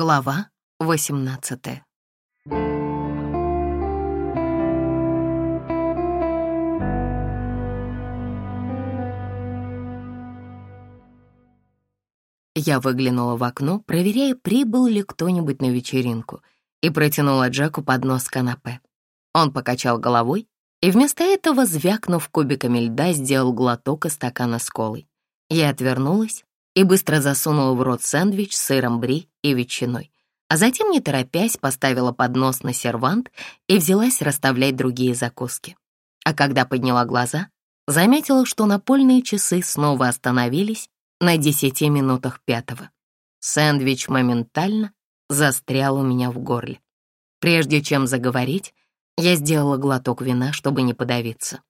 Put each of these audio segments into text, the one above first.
Глава 18 Я выглянула в окно, проверяя, прибыл ли кто-нибудь на вечеринку, и протянула Джеку поднос канапе. Он покачал головой и вместо этого, звякнув кубиками льда, сделал глоток из стакана с колой. Я отвернулась и быстро засунула в рот сэндвич с сыром бри и ветчиной, а затем, не торопясь, поставила поднос на сервант и взялась расставлять другие закуски. А когда подняла глаза, заметила, что напольные часы снова остановились на десяти минутах пятого. Сэндвич моментально застрял у меня в горле. Прежде чем заговорить, я сделала глоток вина, чтобы не подавиться.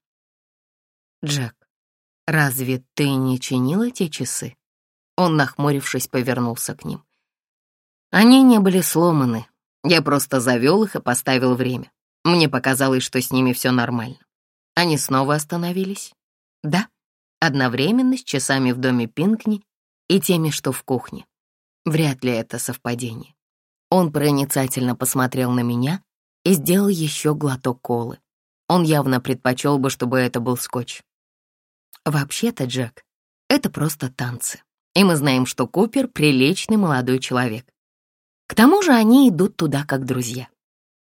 «Джек, разве ты не чинил эти часы?» Он, нахмурившись, повернулся к ним. Они не были сломаны. Я просто завел их и поставил время. Мне показалось, что с ними все нормально. Они снова остановились? Да, одновременно с часами в доме Пинкни и теми, что в кухне. Вряд ли это совпадение. Он проницательно посмотрел на меня и сделал еще глоток колы. Он явно предпочел бы, чтобы это был скотч. Вообще-то, Джек, это просто танцы и мы знаем, что Купер — приличный молодой человек. К тому же они идут туда как друзья.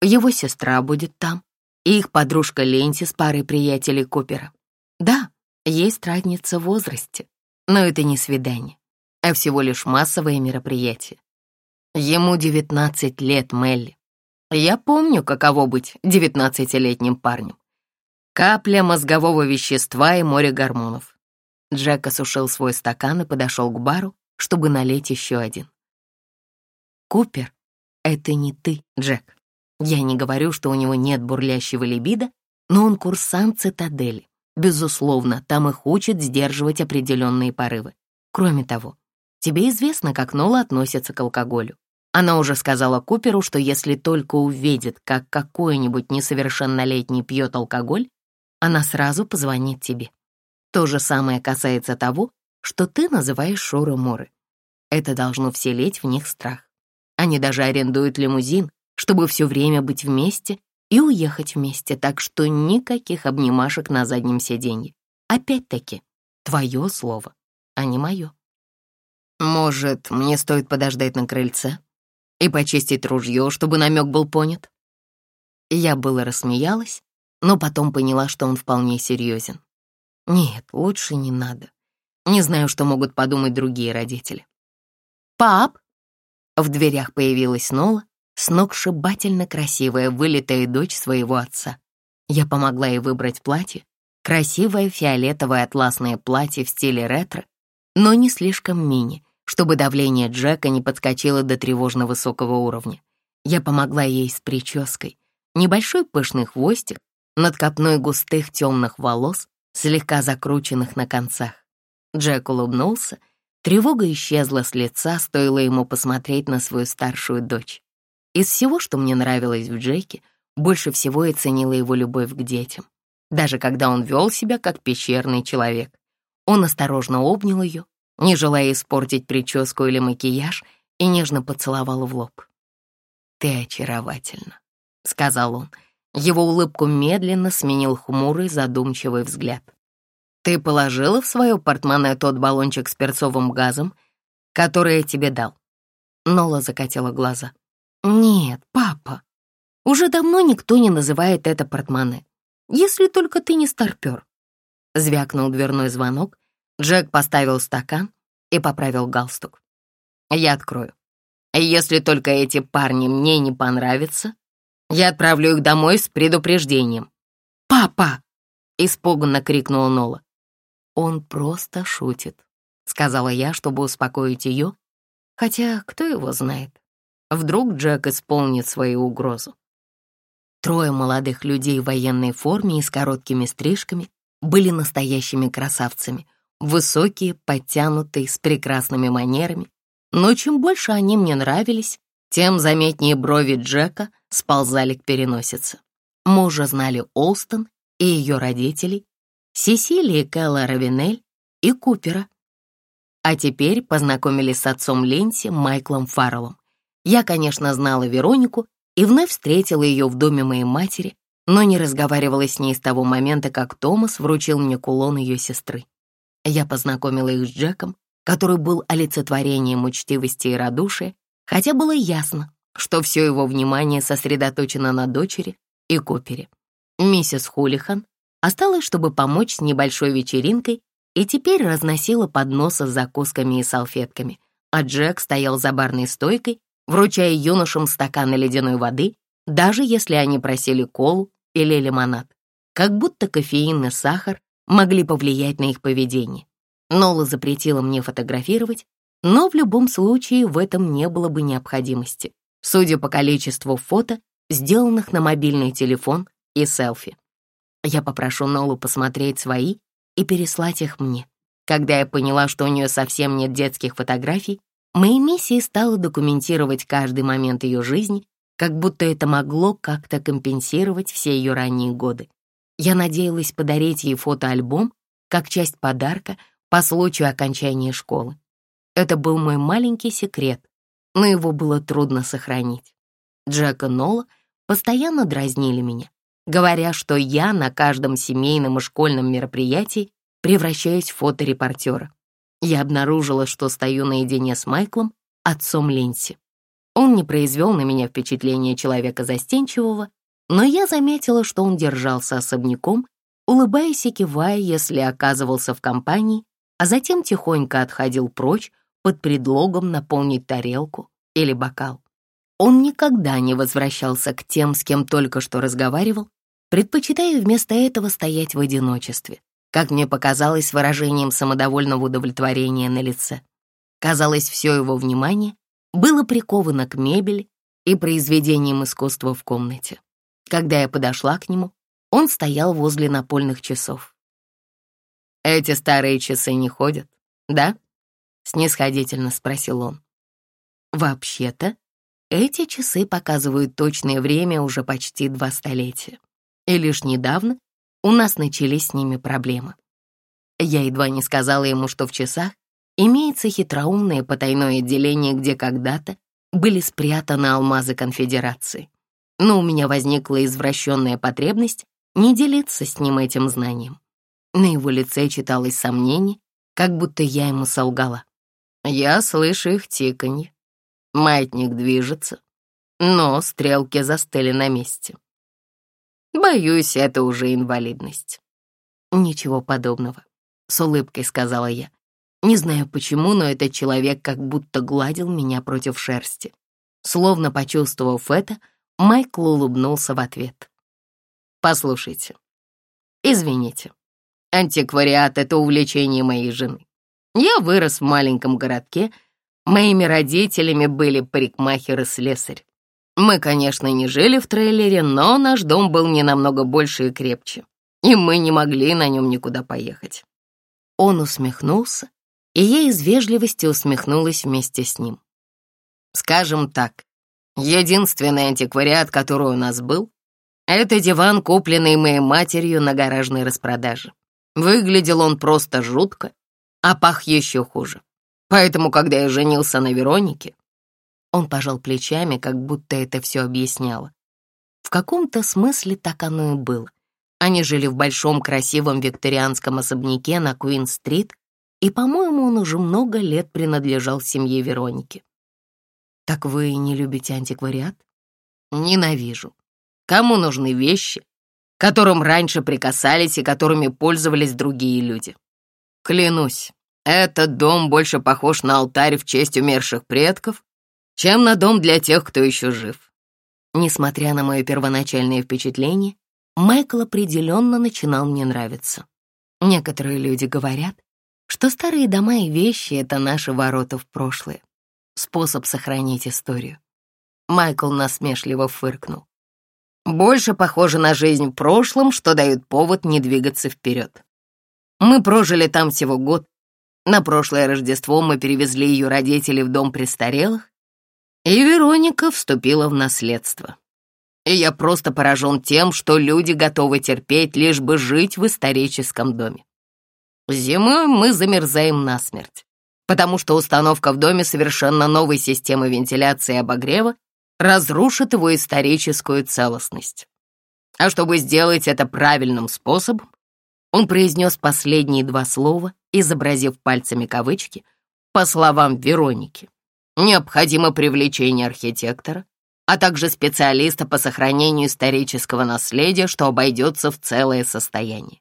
Его сестра будет там, и их подружка Ленси с парой приятелей Купера. Да, есть разница в возрасте, но это не свидание, а всего лишь массовое мероприятие. Ему 19 лет, Мелли. Я помню, каково быть девятнадцатилетним парнем. Капля мозгового вещества и море гормонов. Джек осушил свой стакан и подошел к бару, чтобы налить еще один. «Купер, это не ты, Джек. Я не говорю, что у него нет бурлящего либидо, но он курсант цитадели. Безусловно, там их учат сдерживать определенные порывы. Кроме того, тебе известно, как Нола относится к алкоголю. Она уже сказала Куперу, что если только увидит, как какой-нибудь несовершеннолетний пьет алкоголь, она сразу позвонит тебе. То же самое касается того, что ты называешь шоры-моры. Это должно вселить в них страх. Они даже арендуют лимузин, чтобы все время быть вместе и уехать вместе, так что никаких обнимашек на заднем сиденье. Опять-таки, твое слово, а не мое. Может, мне стоит подождать на крыльце и почистить ружье, чтобы намек был понят? Я было рассмеялась, но потом поняла, что он вполне серьезен. Нет, лучше не надо. Не знаю, что могут подумать другие родители. «Пап!» В дверях появилась Нола, сногсшибательно красивая, вылитая дочь своего отца. Я помогла ей выбрать платье, красивое фиолетовое атласное платье в стиле ретро, но не слишком мини, чтобы давление Джека не подскочило до тревожно высокого уровня. Я помогла ей с прической, небольшой пышный хвостик, над копной густых темных волос, слегка закрученных на концах. Джек улыбнулся. Тревога исчезла с лица, стоило ему посмотреть на свою старшую дочь. Из всего, что мне нравилось в Джеке, больше всего я ценила его любовь к детям. Даже когда он вел себя как пещерный человек. Он осторожно обнял ее, не желая испортить прическу или макияж, и нежно поцеловал в лоб. «Ты очаровательна», — сказал он, — его улыбку медленно сменил хмурый, задумчивый взгляд. «Ты положила в свое портмоне тот баллончик с перцовым газом, который я тебе дал?» Нола закатила глаза. «Нет, папа, уже давно никто не называет это портмоне, если только ты не старпер». Звякнул дверной звонок, Джек поставил стакан и поправил галстук. «Я открою. Если только эти парни мне не понравятся, я отправлю их домой с предупреждением». «Папа!» — испуганно крикнула Нола. «Он просто шутит», — сказала я, чтобы успокоить ее, хотя кто его знает. Вдруг Джек исполнит свою угрозу. Трое молодых людей в военной форме и с короткими стрижками были настоящими красавцами, высокие, подтянутые, с прекрасными манерами. Но чем больше они мне нравились, тем заметнее брови Джека сползали к переносице. Мы уже знали Олстон и ее родителей, Сесилии Кэлла Равинель и Купера. А теперь познакомились с отцом Ленси Майклом Фарреллом. Я, конечно, знала Веронику и вновь встретила ее в доме моей матери, но не разговаривала с ней с того момента, как Томас вручил мне кулон ее сестры. Я познакомила их с Джеком, который был олицетворением учтивости и радушия, хотя было ясно, что все его внимание сосредоточено на дочери и Копере. Миссис Хулихан осталась, чтобы помочь с небольшой вечеринкой, и теперь разносила подносы с закусками и салфетками, а Джек стоял за барной стойкой, вручая юношам стаканы ледяной воды, даже если они просили колу или лимонад, как будто кофеин и сахар могли повлиять на их поведение. Нола запретила мне фотографировать, но в любом случае в этом не было бы необходимости, судя по количеству фото, сделанных на мобильный телефон и селфи. Я попрошу Нолу посмотреть свои и переслать их мне. Когда я поняла, что у нее совсем нет детских фотографий, моей миссией стало документировать каждый момент ее жизни, как будто это могло как-то компенсировать все ее ранние годы. Я надеялась подарить ей фотоальбом как часть подарка по случаю окончания школы. Это был мой маленький секрет, но его было трудно сохранить. Джек и Нола постоянно дразнили меня, говоря, что я на каждом семейном и школьном мероприятии превращаюсь в фоторепортера. Я обнаружила, что стою наедине с Майклом, отцом Линси. Он не произвел на меня впечатление человека застенчивого, но я заметила, что он держался особняком, улыбаясь и кивая, если оказывался в компании, а затем тихонько отходил прочь под предлогом наполнить тарелку или бокал. Он никогда не возвращался к тем, с кем только что разговаривал, предпочитая вместо этого стоять в одиночестве, как мне показалось выражением самодовольного удовлетворения на лице. Казалось, все его внимание было приковано к мебели и произведениям искусства в комнате. Когда я подошла к нему, он стоял возле напольных часов. «Эти старые часы не ходят, да?» — снисходительно спросил он. «Вообще-то, эти часы показывают точное время уже почти два столетия. И лишь недавно у нас начались с ними проблемы. Я едва не сказала ему, что в часах имеется хитроумное потайное отделение, где когда-то были спрятаны алмазы конфедерации. Но у меня возникла извращенная потребность не делиться с ним этим знанием. На его лице читалось сомнение, как будто я ему солгала. Я слышу их тиканье. Маятник движется, но стрелки застыли на месте. Боюсь, это уже инвалидность. Ничего подобного, с улыбкой сказала я. Не знаю почему, но этот человек как будто гладил меня против шерсти. Словно почувствовав это, Майкл улыбнулся в ответ. «Послушайте, извините, антиквариат — это увлечение моей жены. Я вырос в маленьком городке, Моими родителями были парикмахер и слесарь. Мы, конечно, не жили в трейлере, но наш дом был не намного больше и крепче, и мы не могли на нем никуда поехать. Он усмехнулся, и я из вежливости усмехнулась вместе с ним. Скажем так, единственный антиквариат, который у нас был, это диван, купленный моей матерью на гаражной распродаже. Выглядел он просто жутко, а пах еще хуже. Поэтому, когда я женился на Веронике, он пожал плечами, как будто это все объясняло. В каком-то смысле так оно и было. Они жили в большом красивом викторианском особняке на Куин-стрит, и, по-моему, он уже много лет принадлежал семье Вероники. Так вы не любите антиквариат? Ненавижу. Кому нужны вещи, которым раньше прикасались и которыми пользовались другие люди? Клянусь, этот дом больше похож на алтарь в честь умерших предков, чем на дом для тех, кто еще жив. Несмотря на мое первоначальное впечатление, Майкл определенно начинал мне нравиться. Некоторые люди говорят, что старые дома и вещи — это наши ворота в прошлое, способ сохранить историю. Майкл насмешливо фыркнул. Больше похоже на жизнь в прошлом, что дает повод не двигаться вперед. Мы прожили там всего год, на прошлое Рождество мы перевезли ее родителей в дом престарелых, и Вероника вступила в наследство. И я просто поражен тем, что люди готовы терпеть, лишь бы жить в историческом доме. Зимой мы замерзаем насмерть. потому что установка в доме совершенно новой системы вентиляции и обогрева разрушит его историческую целостность. А чтобы сделать это правильным способом, он произнес последние два слова, изобразив пальцами кавычки, по словам Вероники. Необходимо привлечение архитектора, а также специалиста по сохранению исторического наследия, что обойдется в целое состояние.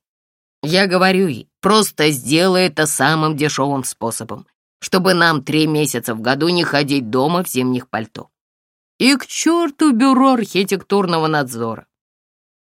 Я говорю ей, просто сделай это самым дешевым способом, чтобы нам три месяца в году не ходить дома в зимних пальто. И к черту бюро архитектурного надзора.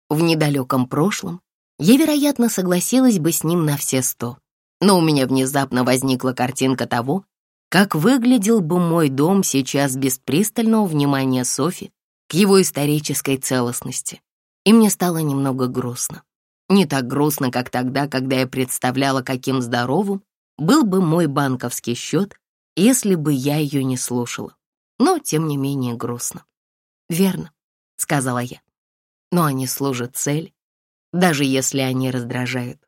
В недалеком прошлом я, вероятно, согласилась бы с ним на все сто, но у меня внезапно возникла картинка того, как выглядел бы мой дом сейчас без пристального внимания Софи к его исторической целостности, и мне стало немного грустно. Не так грустно, как тогда, когда я представляла, каким здоровым был бы мой банковский счет, если бы я ее не слушала. Но, тем не менее, грустно. «Верно», — сказала я. «Но они служат цели, даже если они раздражают.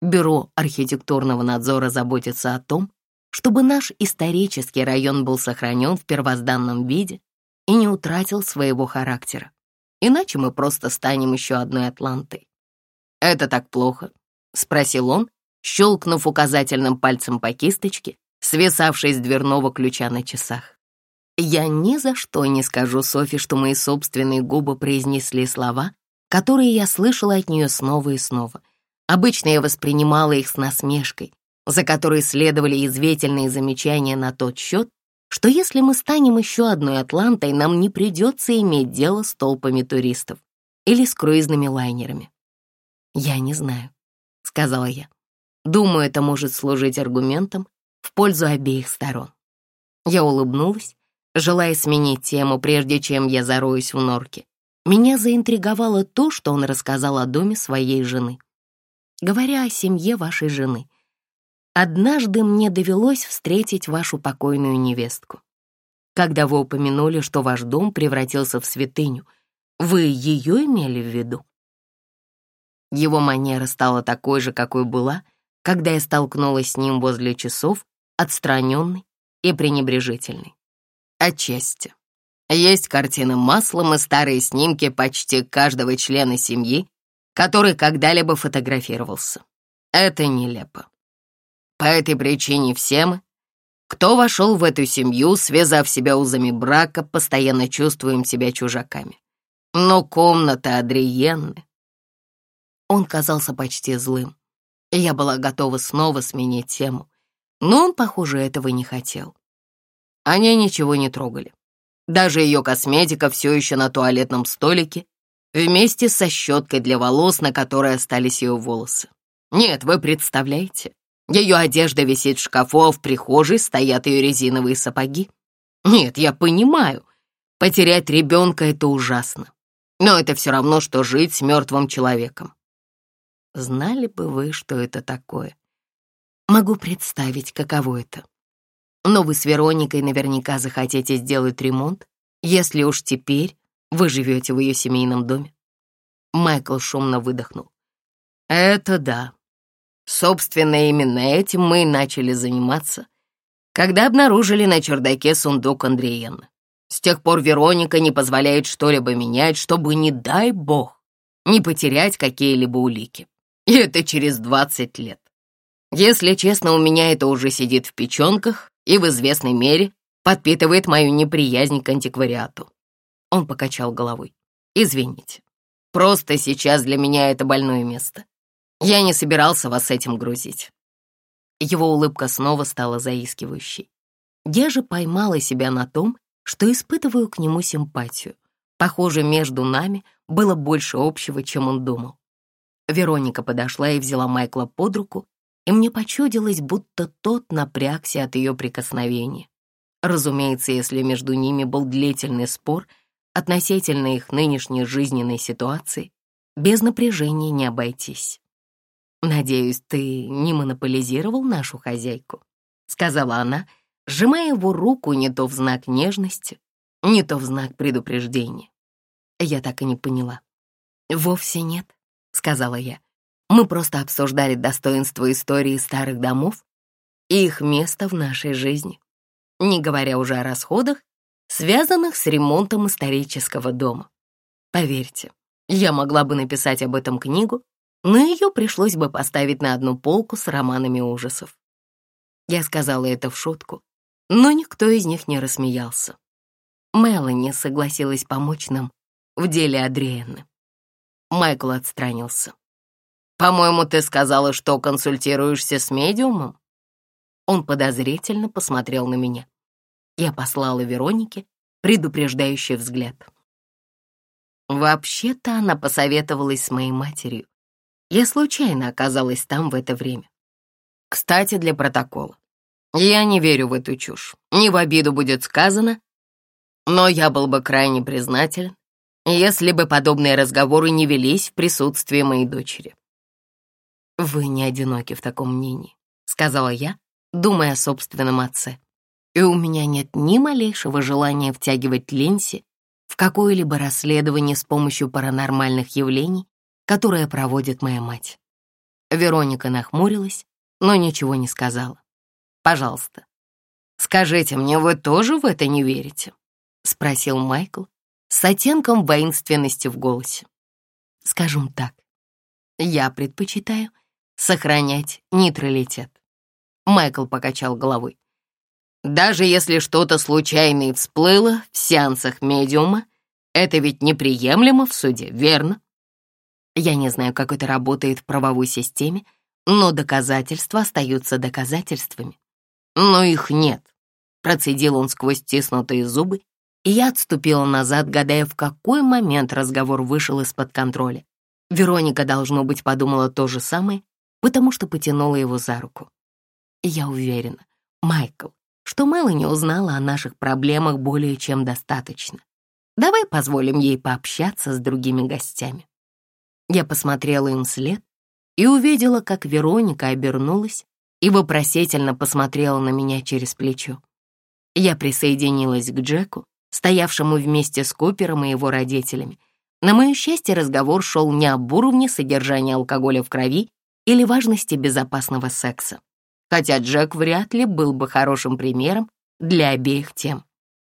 Бюро архитектурного надзора заботится о том, чтобы наш исторический район был сохранен в первозданном виде и не утратил своего характера. Иначе мы просто станем еще одной Атлантой. «Это так плохо?» — спросил он, щелкнув указательным пальцем по кисточке, свисавшей с дверного ключа на часах. Я ни за что не скажу Софи, что мои собственные губы произнесли слова, которые я слышала от нее снова и снова. Обычно я воспринимала их с насмешкой, за которой следовали извительные замечания на тот счет, что если мы станем еще одной Атлантой, нам не придется иметь дело с толпами туристов или с круизными лайнерами. «Я не знаю», — сказала я. «Думаю, это может служить аргументом в пользу обеих сторон». Я улыбнулась, желая сменить тему, прежде чем я зароюсь в норке. Меня заинтриговало то, что он рассказал о доме своей жены. Говоря о семье вашей жены, однажды мне довелось встретить вашу покойную невестку. Когда вы упомянули, что ваш дом превратился в святыню, вы ее имели в виду? Его манера стала такой же, какой была, когда я столкнулась с ним возле часов, отстраненной и пренебрежительной. Отчасти. Есть картины маслом и старые снимки почти каждого члена семьи, который когда-либо фотографировался. Это нелепо. По этой причине все мы, кто вошел в эту семью, связав себя узами брака, постоянно чувствуем себя чужаками. Но комната Адриенны он казался почти злым. Я была готова снова сменить тему, но он, похоже, этого не хотел. Они ничего не трогали. Даже ее косметика все еще на туалетном столике, вместе со щеткой для волос, на которой остались ее волосы. Нет, вы представляете, ее одежда висит в шкафу, а в прихожей стоят ее резиновые сапоги. Нет, я понимаю, потерять ребенка — это ужасно. Но это все равно, что жить с мертвым человеком. Знали бы вы, что это такое. Могу представить, каково это. Но вы с Вероникой наверняка захотите сделать ремонт, если уж теперь вы живете в ее семейном доме. Майкл шумно выдохнул. Это да. Собственно, именно этим мы и начали заниматься, когда обнаружили на чердаке сундук Андреена. С тех пор Вероника не позволяет что-либо менять, чтобы, не дай бог, не потерять какие-либо улики. И это через 20 лет. Если честно, у меня это уже сидит в печенках и в известной мере подпитывает мою неприязнь к антиквариату. Он покачал головой. Извините, просто сейчас для меня это больное место. Я не собирался вас этим грузить. Его улыбка снова стала заискивающей. Я же поймала себя на том, что испытываю к нему симпатию. Похоже, между нами было больше общего, чем он думал. Вероника подошла и взяла Майкла под руку, и мне почудилось, будто тот напрягся от ее прикосновения. Разумеется, если между ними был длительный спор относительно их нынешней жизненной ситуации, без напряжения не обойтись. «Надеюсь, ты не монополизировал нашу хозяйку?» — сказала она, сжимая его руку не то в знак нежности, не то в знак предупреждения. Я так и не поняла. «Вовсе нет», — сказала я. «Мы просто обсуждали достоинства истории старых домов и их место в нашей жизни, не говоря уже о расходах, связанных с ремонтом исторического дома. Поверьте, я могла бы написать об этом книгу, но ее пришлось бы поставить на одну полку с романами ужасов. Я сказала это в шутку, но никто из них не рассмеялся. Мелани согласилась помочь нам в деле Адриэнны. Майкл отстранился. «По-моему, ты сказала, что консультируешься с медиумом?» Он подозрительно посмотрел на меня. Я послала Веронике предупреждающий взгляд. Вообще-то она посоветовалась с моей матерью. Я случайно оказалась там в это время. Кстати, для протокола. Я не верю в эту чушь. Не в обиду будет сказано, но я был бы крайне признателен, если бы подобные разговоры не велись в присутствии моей дочери. «Вы не одиноки в таком мнении», — сказала я, думая о собственном отце. «И у меня нет ни малейшего желания втягивать Ленси в какое-либо расследование с помощью паранормальных явлений, которое проводит моя мать». Вероника нахмурилась, но ничего не сказала. «Пожалуйста, скажите мне, вы тоже в это не верите?» — спросил Майкл с оттенком воинственности в голосе. «Скажем так, я предпочитаю сохранять нейтралитет». Майкл покачал головой. «Даже если что-то случайно и всплыло в сеансах медиума, это ведь неприемлемо в суде, верно?» Я не знаю, как это работает в правовой системе, но доказательства остаются доказательствами. Но их нет, процедил он сквозь стиснутые зубы и я отступила назад, гадая, в какой момент разговор вышел из-под контроля. Вероника, должно быть, подумала то же самое, потому что потянула его за руку. я уверена, Майкл, что Мелани узнала о наших проблемах более чем достаточно. Давай позволим ей пообщаться с другими гостями. Я посмотрела им вслед и увидела, как Вероника обернулась и вопросительно посмотрела на меня через плечо. Я присоединилась к Джеку, стоявшему вместе с Купером и его родителями. На мое счастье, разговор шел не об уровне содержания алкоголя в крови или важности безопасного секса. Хотя Джек вряд ли был бы хорошим примером для обеих тем,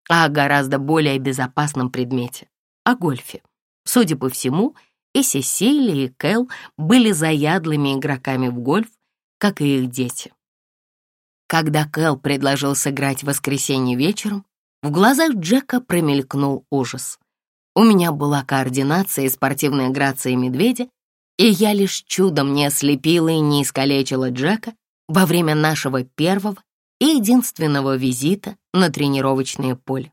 а о гораздо более безопасном предмете — о гольфе. Судя по всему, и Сесилия, и Кэл были заядлыми игроками в гольф, как и их дети. Когда Кэл предложил сыграть в воскресенье вечером, в глазах Джека промелькнул ужас. У меня была координация и спортивная грация медведя, и я лишь чудом не ослепила и не искалечила Джека во время нашего первого и единственного визита на тренировочное поле.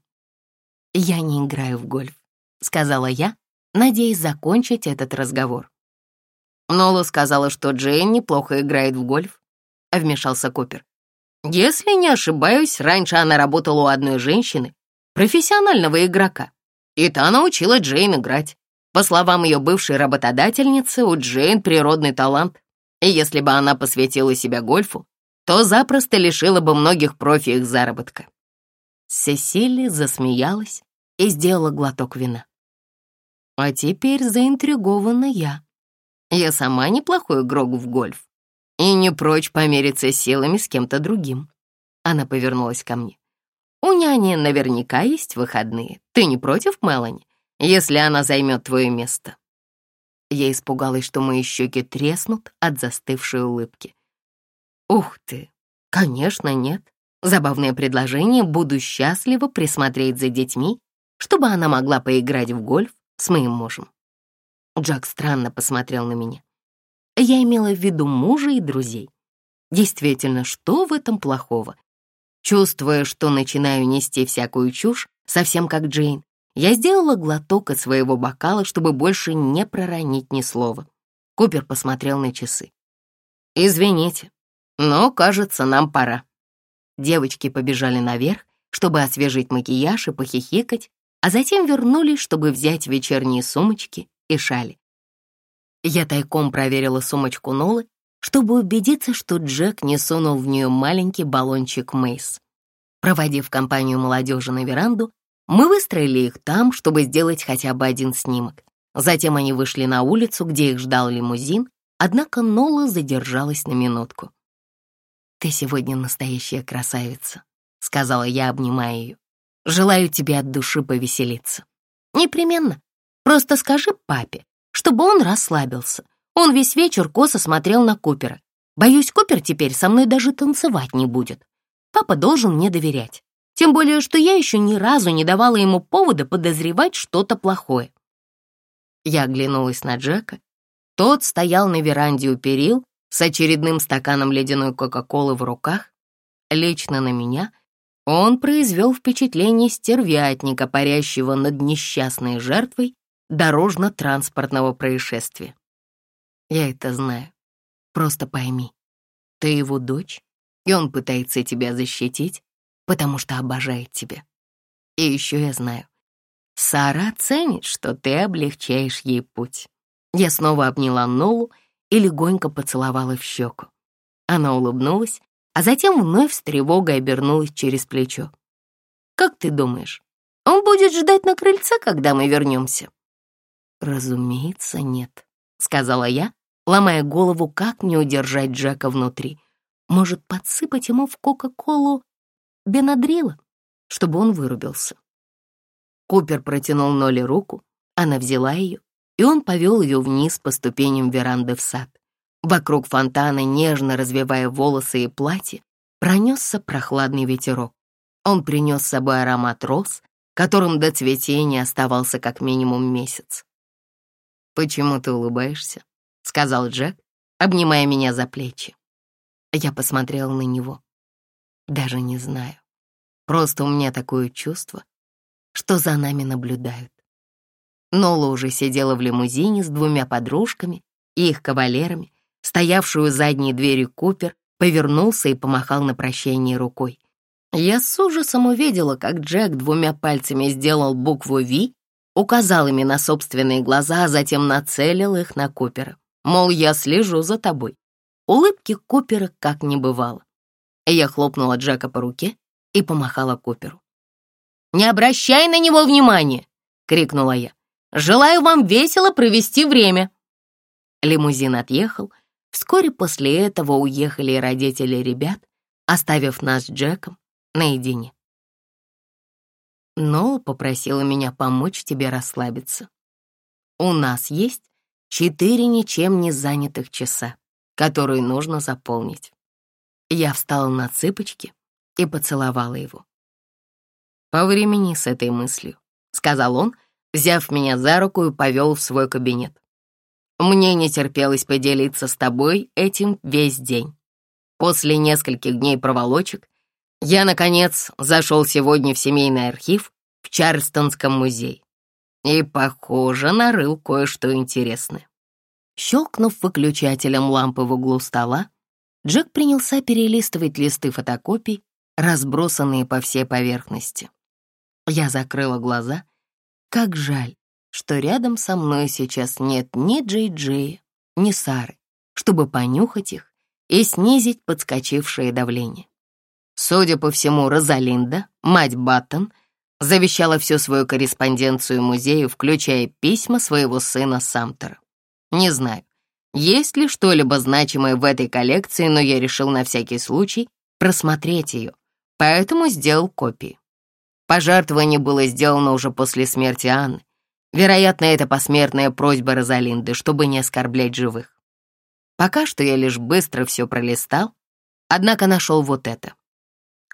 «Я не играю в гольф», — сказала я, надеясь закончить этот разговор. Нола сказала, что Джейн неплохо играет в гольф, — вмешался Купер. Если не ошибаюсь, раньше она работала у одной женщины, профессионального игрока, и та научила Джейн играть. По словам ее бывшей работодательницы, у Джейн природный талант, и если бы она посвятила себя гольфу, то запросто лишила бы многих профи их заработка. Сесили засмеялась и сделала глоток вина. А теперь заинтригована я. Я сама неплохой игрок в гольф и не прочь помериться силами с кем-то другим. Она повернулась ко мне. «У няни наверняка есть выходные. Ты не против, Мелани, если она займет твое место?» Я испугалась, что мои щеки треснут от застывшей улыбки. «Ух ты! Конечно, нет. Забавное предложение, буду счастлива присмотреть за детьми, чтобы она могла поиграть в гольф с моим мужем». Джак странно посмотрел на меня. Я имела в виду мужа и друзей. Действительно, что в этом плохого? Чувствуя, что начинаю нести всякую чушь, совсем как Джейн, я сделала глоток от своего бокала, чтобы больше не проронить ни слова. Купер посмотрел на часы. «Извините, но, кажется, нам пора». Девочки побежали наверх, чтобы освежить макияж и похихикать, а затем вернулись, чтобы взять вечерние сумочки и шали. Я тайком проверила сумочку Нолы, чтобы убедиться, что Джек не сунул в нее маленький баллончик Мейс. Проводив компанию молодежи на веранду, мы выстроили их там, чтобы сделать хотя бы один снимок. Затем они вышли на улицу, где их ждал лимузин, однако Нола задержалась на минутку. «Ты сегодня настоящая красавица», — сказала я, обнимая ее. «Желаю тебе от души повеселиться». «Непременно. Просто скажи папе, чтобы он расслабился. Он весь вечер косо смотрел на Купера. Боюсь, Купер теперь со мной даже танцевать не будет. Папа должен мне доверять. Тем более, что я еще ни разу не давала ему повода подозревать что-то плохое. Я оглянулась на Джека. Тот стоял на веранде у перил с очередным стаканом ледяной Кока-Колы в руках. Лично на меня он произвел впечатление стервятника, парящего над несчастной жертвой дорожно-транспортного происшествия. Я это знаю. Просто пойми, ты его дочь, и он пытается тебя защитить, потому что обожает тебя. И еще я знаю, Сара ценит, что ты облегчаешь ей путь. Я снова обняла Нолу и легонько поцеловала в щеку. Она улыбнулась, а затем вновь с тревогой обернулась через плечо. «Как ты думаешь, он будет ждать на крыльце, когда мы вернемся?» «Разумеется, нет», — сказала я, ломая голову, как не удержать Джека внутри. «Может, подсыпать ему в Кока-Колу Бенадрила, чтобы он вырубился?» Купер протянул Ноле руку, она взяла ее, и он повел ее вниз по ступеням веранды в сад. Вокруг фонтана, нежно развивая волосы и платье, пронесся прохладный ветерок. Он принес с собой аромат роз, которым до цветения оставался как минимум месяц. «Почему ты улыбаешься?» — сказал Джек, обнимая меня за плечи. Я посмотрела на него. Даже не знаю. Просто у меня такое чувство, что за нами наблюдают. Нола уже сидела в лимузине с двумя подружками и их кавалерами, стоявшую задней дверью Купер, повернулся и помахал на прощание рукой. Я с ужасом увидела, как Джек двумя пальцами сделал букву «Ви», указал ими на собственные глаза, а затем нацелил их на Купера. Мол, я слежу за тобой. Улыбки Купера как не бывало. Я хлопнула Джека по руке и помахала Куперу. «Не обращай на него внимания!» — крикнула я. «Желаю вам весело провести время!» Лимузин отъехал. Вскоре после этого уехали родители ребят, оставив нас с Джеком наедине. Нола попросила меня помочь тебе расслабиться. У нас есть четыре ничем не занятых часа, которые нужно заполнить. Я встала на цыпочки и поцеловала его. «Повремени с этой мыслью», — сказал он, взяв меня за руку и повел в свой кабинет. «Мне не терпелось поделиться с тобой этим весь день. После нескольких дней проволочек я, наконец, зашел сегодня в семейный архив в Чарльстонском музее и, похоже, нарыл кое-что интересное». Щелкнув выключателем лампы в углу стола, Джек принялся перелистывать листы фотокопий, разбросанные по всей поверхности. Я закрыла глаза. Как жаль, что рядом со мной сейчас нет ни Джей-Джея, ни Сары, чтобы понюхать их и снизить подскочившее давление. Судя по всему, Розалинда, мать Баттон, завещала всю свою корреспонденцию музею, включая письма своего сына Самтера. Не знаю, есть ли что-либо значимое в этой коллекции, но я решил на всякий случай просмотреть ее, поэтому сделал копии. Пожертвование было сделано уже после смерти Анны. Вероятно, это посмертная просьба Розалинды, чтобы не оскорблять живых. Пока что я лишь быстро все пролистал, однако нашел вот это.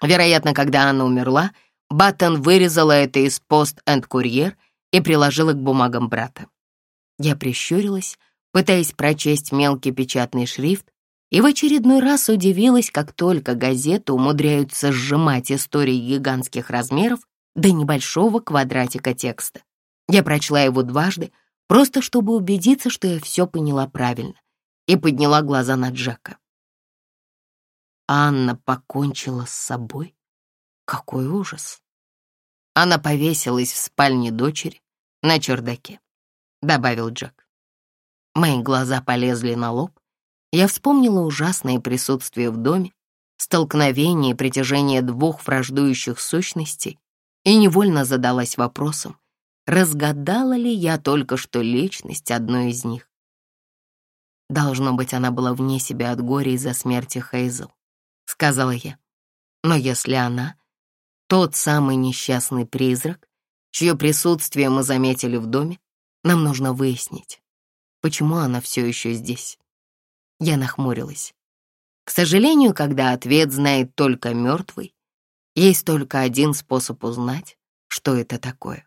Вероятно, когда Анна умерла, Баттон вырезала это из пост энд курьер и приложила к бумагам брата. Я прищурилась, пытаясь прочесть мелкий печатный шрифт, и в очередной раз удивилась, как только газеты умудряются сжимать истории гигантских размеров до небольшого квадратика текста. Я прочла его дважды, просто чтобы убедиться, что я все поняла правильно, и подняла глаза на Джека. Анна покончила с собой? Какой ужас! Она повесилась в спальне дочери на чердаке, добавил Джек. Мои глаза полезли на лоб, я вспомнила ужасное присутствие в доме, столкновение и притяжение двух враждующих сущностей и невольно задалась вопросом, разгадала ли я только что личность одной из них. Должно быть, она была вне себя от горя из-за смерти Хейзел. — сказала я. «Но если она — тот самый несчастный призрак, чье присутствие мы заметили в доме, нам нужно выяснить, почему она все еще здесь». Я нахмурилась. К сожалению, когда ответ знает только мертвый, есть только один способ узнать, что это такое.